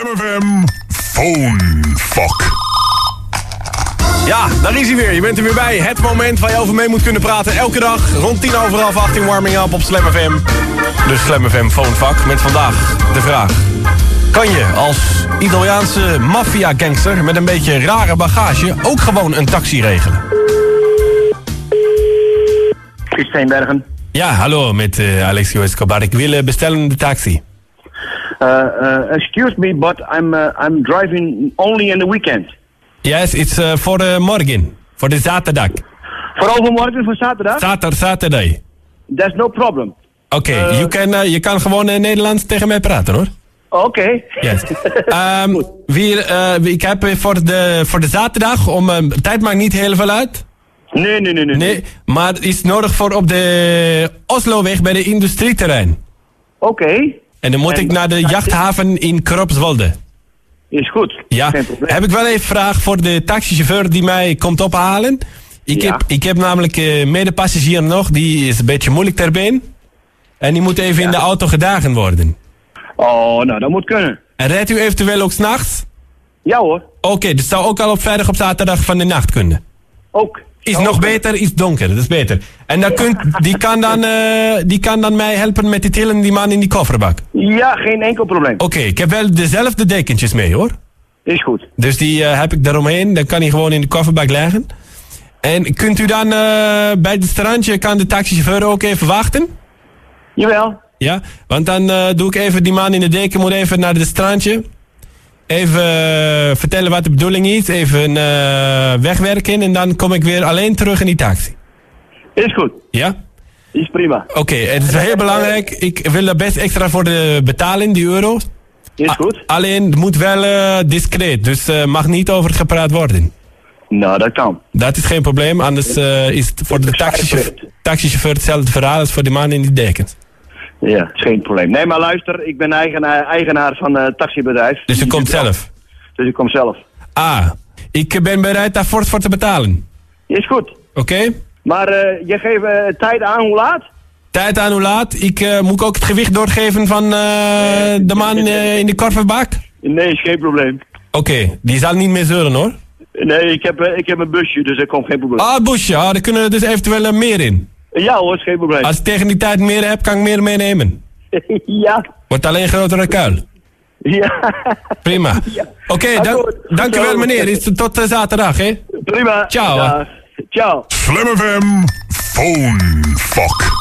Slam FM Phone Fuck. Ja, daar is hij weer. Je bent er weer bij. Het moment waar je over mee moet kunnen praten. Elke dag rond 10 over half 18 warming up op Slam FM. De Slam FM Phonevak met vandaag de vraag. Kan je als Italiaanse maffia-gangster met een beetje rare bagage ook gewoon een taxi regelen? Chris Steenbergen. Ja, hallo met uh, Alexio Escobar. Ik wil eh, bestellen de taxi. Uh, uh, excuse me, but I'm uh, I'm driving only in the weekend. Yes, it's uh, voor de morgen. Voor de zaterdag. Voor overmorgen, voor zaterdag? Zater, zaterdag. That's no problem. Oké, you can, uh, je kan gewoon in Nederlands tegen mij praten hoor. Oké. Yes. um, uh, ik heb voor de, voor de zaterdag, om, uh, tijd maakt niet heel veel uit. Nee, nee, nee, nee. Nee, maar is nodig voor op de Osloweg bij de industrieterrein. Oké. En dan moet En- ik naar de jachthaven in Kropswolde. Is goed. Ja, heb ik wel even een vraag voor de taxichauffeur die mij komt ophalen. Ik, Ja. heb, ik heb namelijk uh, medepassagier nog, die is een beetje moeilijk ter been. En die moet even in de auto gedragen worden. Oh, nou, dat moet kunnen. En rijdt u eventueel ook s'nachts? Ja hoor. Oké, dus zou ook al op vrijdag op zaterdag van de nacht kunnen. Ook. Is nog beter, is donker, dat is beter. En dan kunt, die, kan dan, eh, die kan dan mij helpen met die tillen die man in die kofferbak. Ja, geen enkel probleem. Oké, ik heb wel dezelfde dekentjes mee hoor. Is goed. Dus die eh, heb ik daaromheen. Dan kan hij gewoon in de kofferbak leggen. En kunt u dan eh, bij het strandje, kan de taxichauffeur ook even wachten? Jawel. Ja, want dan doe ik even die man in de deken, moet even naar het strandje. Even eh, vertellen wat de bedoeling is, even eh, wegwerken en dan kom ik weer alleen terug in die taxi. Is goed. Ja? Is prima. Oké, het is heel belangrijk. Ik wil daar best extra voor de betaling, die euro's. Is goed. Alleen, het moet wel eh, discreet, dus eh, mag niet over gepraat worden. Nou, dat kan. Dat is geen probleem, anders is het voor de taxichauffeur, taxichauffeur hetzelfde verhaal als voor die man in die dekens. Ja, is geen probleem. Nee, maar luister, ik ben eigenaar, eigenaar van een taxibedrijf. Dus u komt zelf. Dus ik kom zelf. Ah, ik ben bereid daar fort voor te betalen. Is goed. Oké? Maar eh, je geeft eh, tijd aan hoe laat? Tijd aan hoe laat. Ik eh, moet ook het gewicht doorgeven van eh, de man eh, in de kofferbak. Nee, is geen probleem. Oké, die zal niet meer zullen hoor. Nee, ik heb, eh, ik heb een busje, dus er komt geen probleem. Ah, busje, ah, daar kunnen er dus eventueel eh, meer in. Ja hoor, is geen probleem. Als ik tegen die tijd meer heb, kan ik meer meenemen. ja. Wordt alleen een grotere kuil. Ja. Prima. Oké, dan, Akkoord. dankjewel meneer. Is tot eh, zaterdag hè. Prima. Ciao. Ciao. Slam FM Phone Fuck.